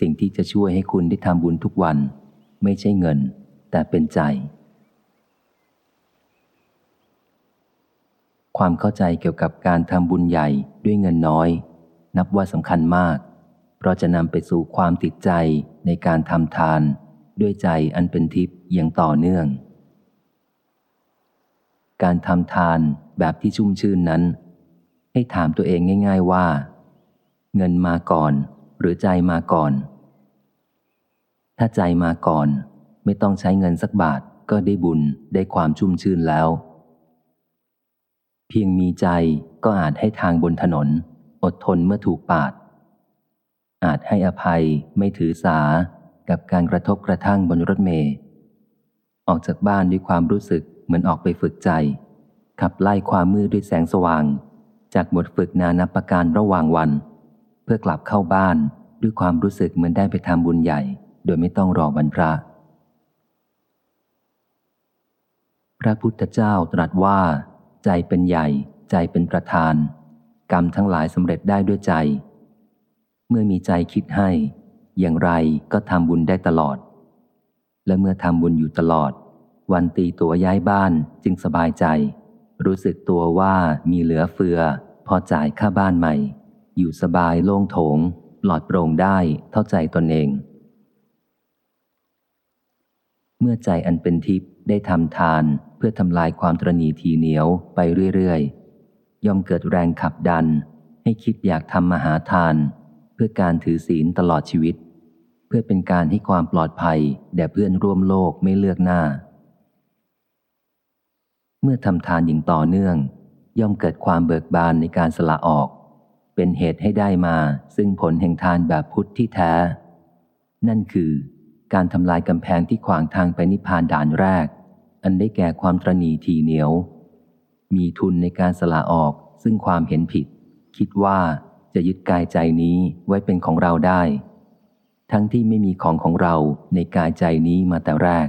สิ่งที่จะช่วยให้คุณได้ทำบุญทุกวัน ไม่ใช่เงิน แต่เป็นใจ ความเข้าใจเกี่ยวกับการทำบุญใหญ่ด้วยเงินน้อย นับว่าสำคัญมาก เพราะจะนำไปสู่ความติดใจในการทำทาน ด้วยใจอันเป็นทิพย์อย่างต่อเนื่อง การทำทานแบบที่ชุ่มชื่นนั้น ให้ถามตัวเองง่าย ๆว่า เงินมาก่อนหรือใจมาก่อน ถ้าใจมาก่อน ไม่ต้องใช้เงินสักบาทก็ได้บุญได้ความชุ่มชื่นแล้ว เพียงมีใจก็อาจให้ทางบนถนน อดทนเมื่อถูกปาด อาจให้อภัยไม่ถือสากับการกระทบกระทั่งบนรถเมล์ออกจากบ้านด้วยความรู้สึกเหมือนออกไปฝึกใจ ขับไล่ความมืดด้วยแสงสว่าง จากบทฝึกนานับประการระหว่างวัน เพื่อกลับเข้าบ้านด้วยความรู้สึกเหมือนได้ไปทำบุญใหญ่ โดยไม่ต้องรอวันพระ พระพุทธเจ้าตรัสว่า ใจเป็นใหญ่ ใจเป็นประธาน กรรมทั้งหลายสำเร็จได้ด้วยใจ เมื่อมีใจคิดให้ อย่างไรก็ทำบุญได้ตลอด และเมื่อทำบุญอยู่ตลอด วันตีตัวย้ายบ้านจึงสบายใจ รู้สึกตัวว่ามีเหลือเฟือ พอจ่ายค่าบ้านใหม่ อยู่สบายโล่งโถงปลอดโปร่งได้เท่าใจตนเอง เมื่อใจอันเป็นทิพย์ได้ทำทานเพื่อทำลายความตรณีทีเหนียวไปเรื่อยๆ ย่อมเกิดแรงขับดัน ให้คิดอยากทำมหาทาน เพื่อการถือศีลตลอดชีวิต เพื่อเป็นการให้ความปลอดภัยแด่เพื่อนร่วมโลกไม่เลือกหน้า เมื่อทำทานอย่างต่อเนื่อง ย่อมเกิดความเบิกบานในการสละออก เป็นเหตุให้ได้มาซึ่งผลแห่งทานแบบพุทธที่แท้ นั่นคือ การทำลายกำแพงที่ขวางทางไปนิพพานด่านแรก อันได้แก่ความตรณีทีเหนียว มีทุนในการสละออกซึ่งความเห็นผิด คิดว่าจะยึดกายใจนี้ไว้เป็นของเราได้ ทั้งที่ไม่มีของของเราในกายใจนี้มาแต่แรก